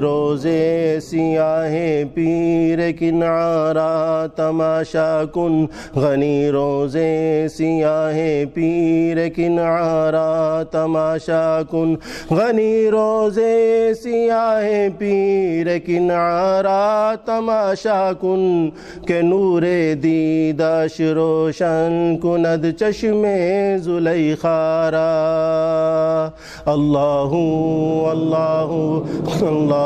روزے سیاہ پیر کنارا تماشا کن۔ غنی روزے سیاہ پیر کنارا تماشا کن۔ غنی روزے سیاہ پیر کنارا تماشا کن۔ کہ نور دیدش روشن کند چشم زلیخارا اللہ اللہ اللہ۔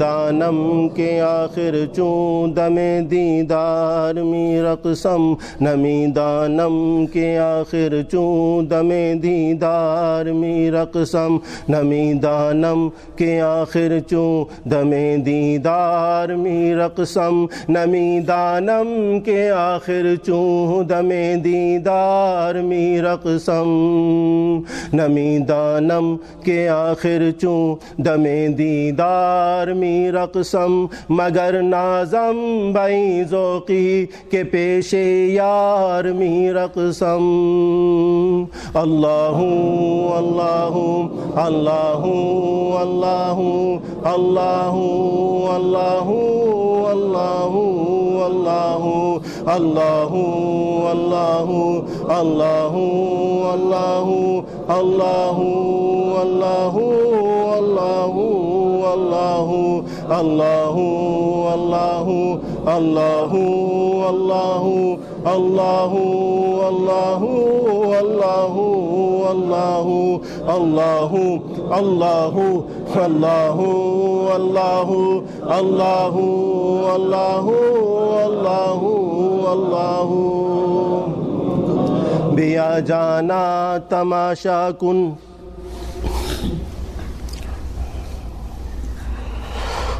دانم کے آخر چون دم دیدار می رقصم۔ نمی دانم کے آخر چون دم دیدار می رقصم۔ نمی دانم کے آخر چون دم دیدار می رقصم۔ نمی دانم کے آخر چون دم دیدار می رقصم۔ نمی دانم کے آخر چون دم دیدار می رقصم مگر نازم بئی ذوقی کے پیش یار می رقصم اللہ اللہ اللہ اللہ اللہ اللہ اللہ اللہ اللہ اللہ اللہ اللہ اللہ اللہ اللہ اللہ اللہ اللہ اللہ اللہ اللہ اللہ اللہ اللہ اللہ اللہ اللہ اللہ اللہ اللہ اللہ اللہ بیا جانا تماشا کن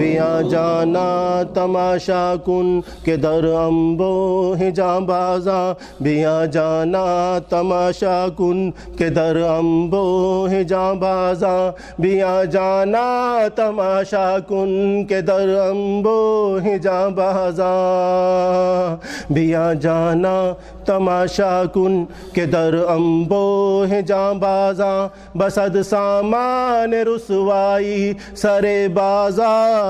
بیا جانا تماشا کن کہ در امبو ہجاں بازا بیا جانا تماشا کن کہ در امبو ہجاں بازا بیا جانا تماشا کن کہ در امبو ہجاں بازا بیا جانا تماشا کن کہ در امبو ہجاں بازا بسد سامان رسوائی سر بازار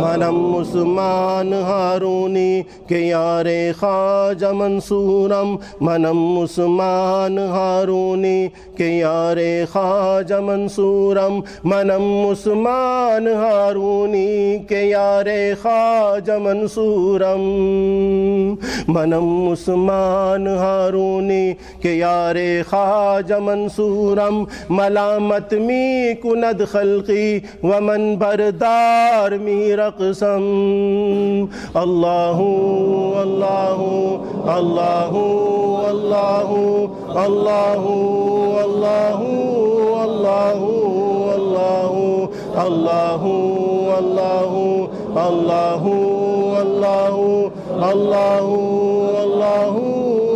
منم عثمان ہارونی کے یار خواجہ منصورم منم عثمان ہارونی کے یار خواجہ منصورم منم عثمان ہارونی کے یار خواجہ منصورم منم عثمان ہارونی کے یار خواجہ منصورم ملامت می کند خلقی ومن بردار می رقصم اللہ اللہ اللہ اللہ اللہ اللہ اللہ اللہ اللہ اللہ اللہ اللہ اللہ اللہ اللہ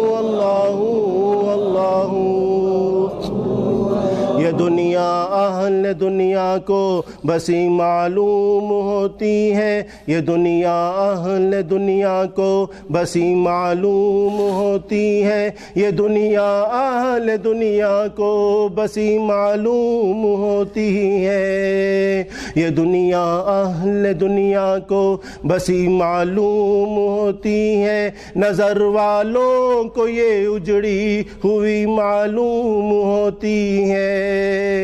دنیا، اہل دنیا کو بسی معلوم ہوتی ہے۔ یہ دنیا، اہل دنیا کو بسی معلوم ہوتی ہے۔ یہ دنیا، اہل دنیا کو بسی معلوم ہوتی ہے۔ یہ دنیا، اہل دنیا کو بسی معلوم ہوتی ہے۔ نظر والوں کو یہ اجڑی ہوئی معلوم ہوتی ہے۔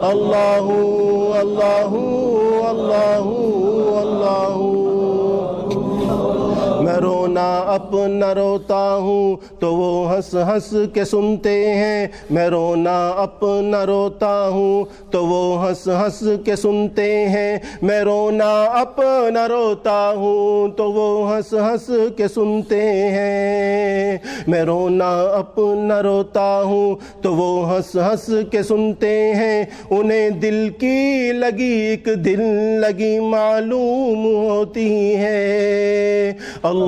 اللہ اللہ اللہ اللہ رونا اپنا روتا ہوں تو وہ ہنس ہنس کے سنتے ہیں میں رونا اپنا روتا ہوں تو وہ ہنس ہنس کے سنتے ہیں میں رونا اپنا روتا ہوں تو وہ ہنس ہنس کے سنتے ہیں میں رونا اپنا روتا ہوں تو وہ ہنس ہنس کے سنتے ہیں انہیں دل کی لگی ایک دل لگی معلوم ہوتی ہے اللہ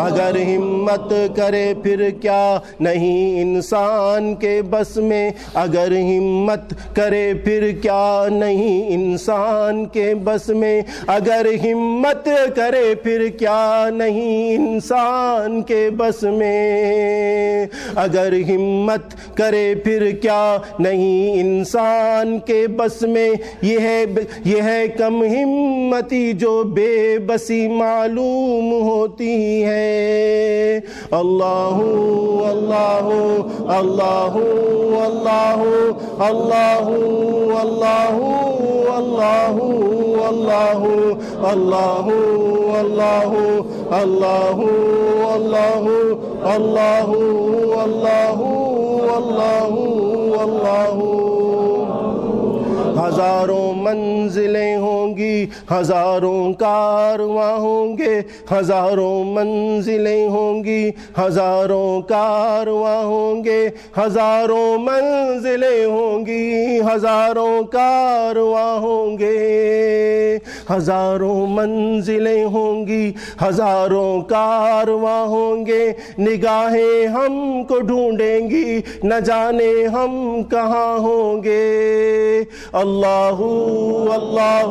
اگر ہمت کرے پھر کیا نہیں انسان کے بس میں؟ اگر ہمت کرے پھر کیا نہیں انسان کے بس میں؟ اگر ہمت کرے پھر کیا نہیں انسان کے بس میں؟ اگر ہمت کرے پھر کیا نہیں انسان کے بس میں؟ یہ ہے یہ ہے کم ہمتی جو بے بسی معلوم ہوتی ہے۔ اللہ اللہ اللہ اللہ اللہ اللہ اللہ اللہ اللہ اللہ اللہ اللہ اللہ اللہ اللہ اللہ ہزاروں منزلیں ہوں گی ہزاروں کارواں ہوں گے، ہزاروں منزلیں ہوں گی، ہزاروں کارواں ہوں گے، ہزاروں منزلیں ہوں گی، ہزاروں کارواں ہوں گے، ہزاروں منزلیں ہوں گی، ہزاروں کارواں ہوں گے، نگاہیں ہم کو ڈھونڈیں گی، نہ جانے ہم کہاں ہوں گے۔ اللہ اللہ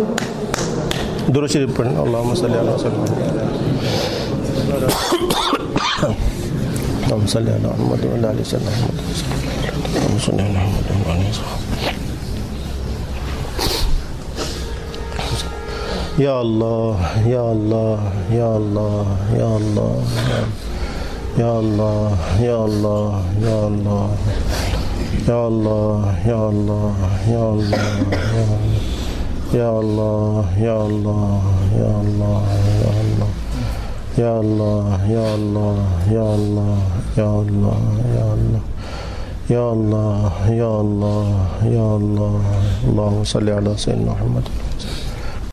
اله الا الله درود شریف پڑھیں اللهم صل علی وسلم اللهم صل على محمد وعلى ال سيدنا محمد اللهم صل على محمد وعلى ال یا اللہ یا اللہ یا اللہ یا اللہ یا اللہ یا اللہ یا اللہ یا اللہ یا اللہ یا اللہ یا اللہ يا الله يا الله يا الله يا الله يا الله يا الله يا الله يا الله يا الله يا الله يا الله اللهم صل على سيدنا محمد